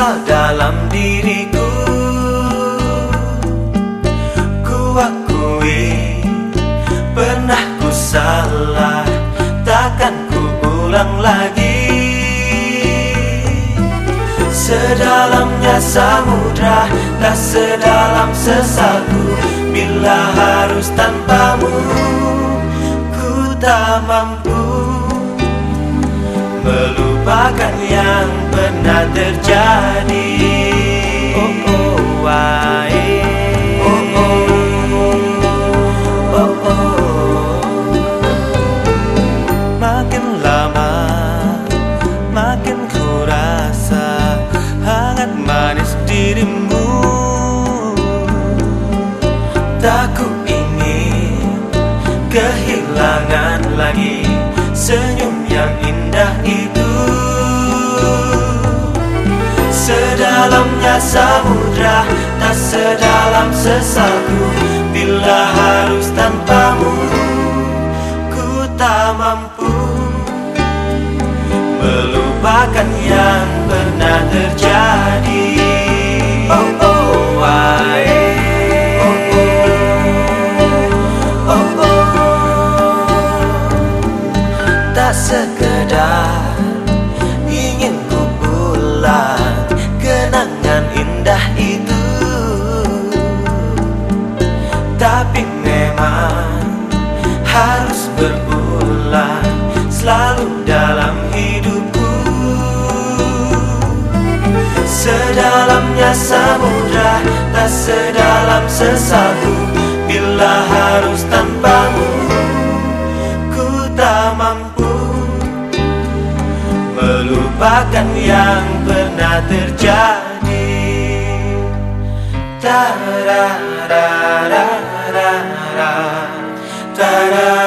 sesal dalam diriku. Ku akui pernah ku salah Takkan ku ulang lagi. Sedalamnya samudra Tak sedalam sesalku. Bila harus tanpamu Ku tak mampu Melupakan yang pernah terjadi. Oh oh. Why? Oh oh. Oh oh. Makin lama Makin ku rasa Hangat manis dirimu. Tak ku Sedalamnya samudra Tak sedalam sesalku Bila harus tanpamu Ku tak mampu. Melupakan yang pernah terjadi. Oh oh why Oh oh. Tak sekedar Tapi memang harus berulang selalu dalam hidupku. Sedalamnya samudra tak sedalam sesalku Bila harus tanpamu ku tak mampu. Melupakan yang pernah terjadi da da da da da da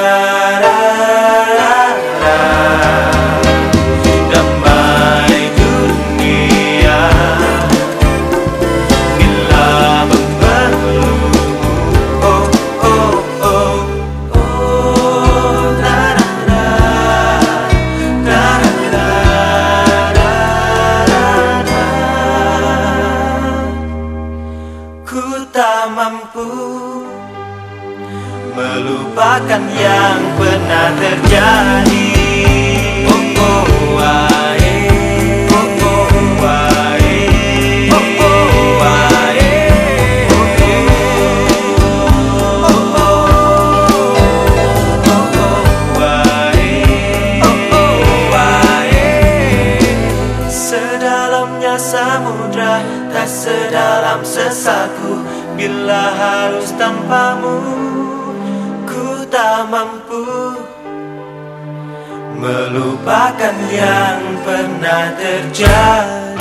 tak mampu melupakan yang pernah tak sedalam sesaku. Bila harus tanpamu ku tak mampu. Melupakan yang pernah terjadi